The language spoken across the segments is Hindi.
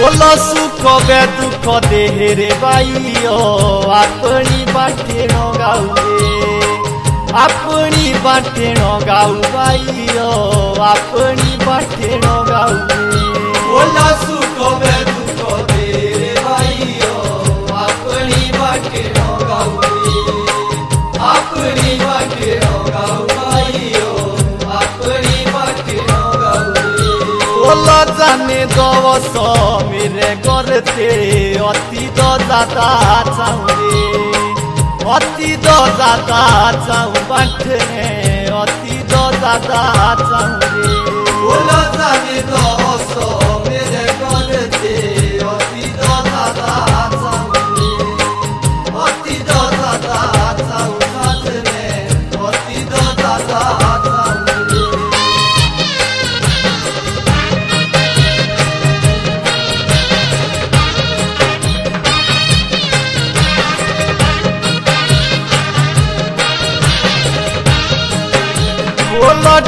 বলো সুখ বে দুঃখ দেহেরে বাইও আপনি বাটেণ গাউরে আপনি বাটেণ গাউ বাইও আপনি বাটেণ গাউরে বলো সুখ বে দুঃখ দেহেরে বাইও আপনি বাটেণ ওলা জানে দবস মেরে করতে অতীত দাদা চাউরে অতীত দাদা চাউ বাটে অতীত দাদা চাউরে ওলা জানে দবস মেরে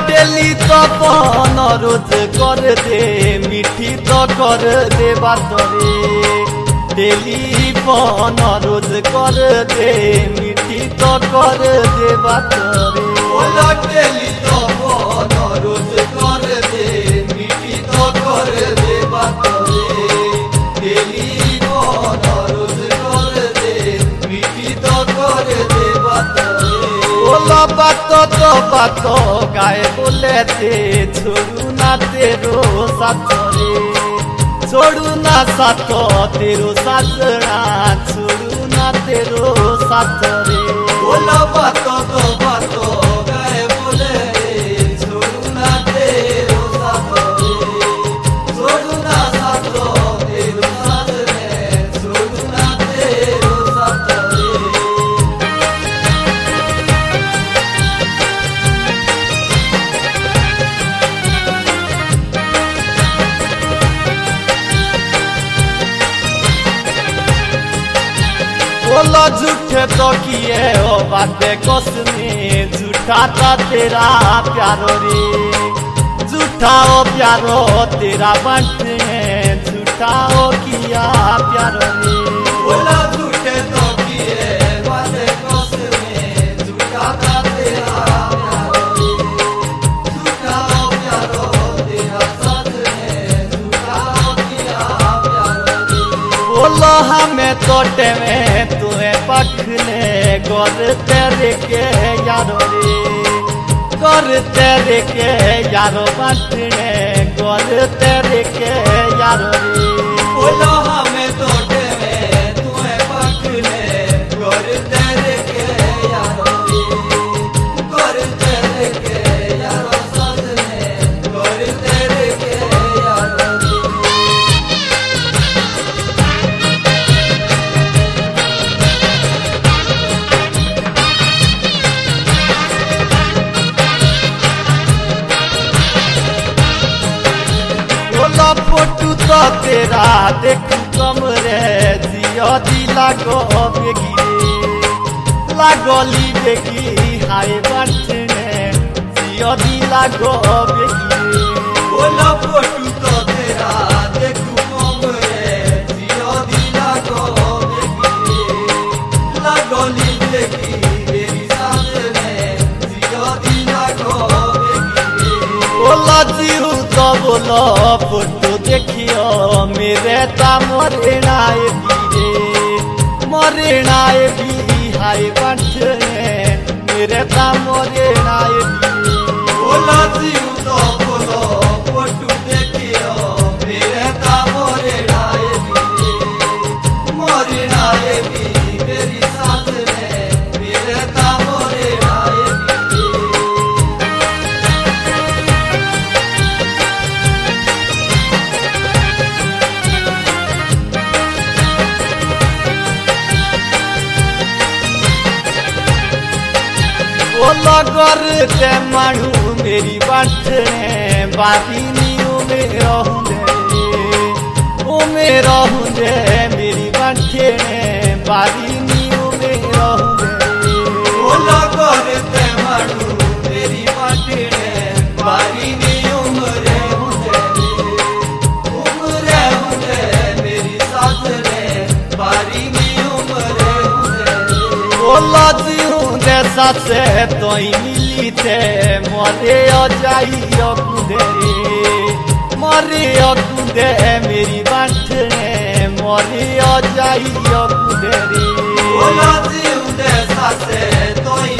ডেলি তপন রোজ করে দে মিঠিত করে দেবার তরে ডেলি পন রোজ করে দে মিঠিত করে দেবার তরে ডেলি তপন রোজ করে সাত গায়ে বলেতে ছড়ু না তেরো সাত রে ছড়ু না সাত তেরো সাতরা ছড়ু না তেরো সাত রে বলবা তো झूठे तो किए हो बातें कसमे झूठा तो तेरा प्यारो रे। झूठा हो प्यारो तेरा बांटने। झूठा हो किया प्यारो रे। बोलो, हमें तोटे में तुम्हें पखले गोर तेरे के यारो रे। गोर तेरे के यारो पटने गोर तेरे के यारो रे। तेरा कमरे जियो। दिला गो बेगी लागली बेगी, हाय बटने। जियो दिला गो बेगी बोला फोटू तो तेरा देखू कमरे जियो। दिला गो बेगी रे। बेगी, मेरी सामने जियो दिला गो बेगी बोला तो बोलो फ़ोटो देखियो मेरे ता मरे नाए बीरे मरे नाए बी हाय बंठने मेरे ता मरे नाए बी बोला जीव तो करते मानू मेरी बाट बाती नीऊ में रहूंदे। ओ में रहूंदे मेरी बाटे बाती नीऊ में बोला ओला करते मानू मेरी बाटे बारी नीऊ में रहूंदे। उम्र रहूंदे मेरी साथ रे बारी नीऊ में रहूंदे। ओला जी हूँ जैसा से तो ही দিতে মরে যাই অকুদে মরে অকুদে মেরি বাঁধে মরে যাই অকুদে রে সাথে তৈ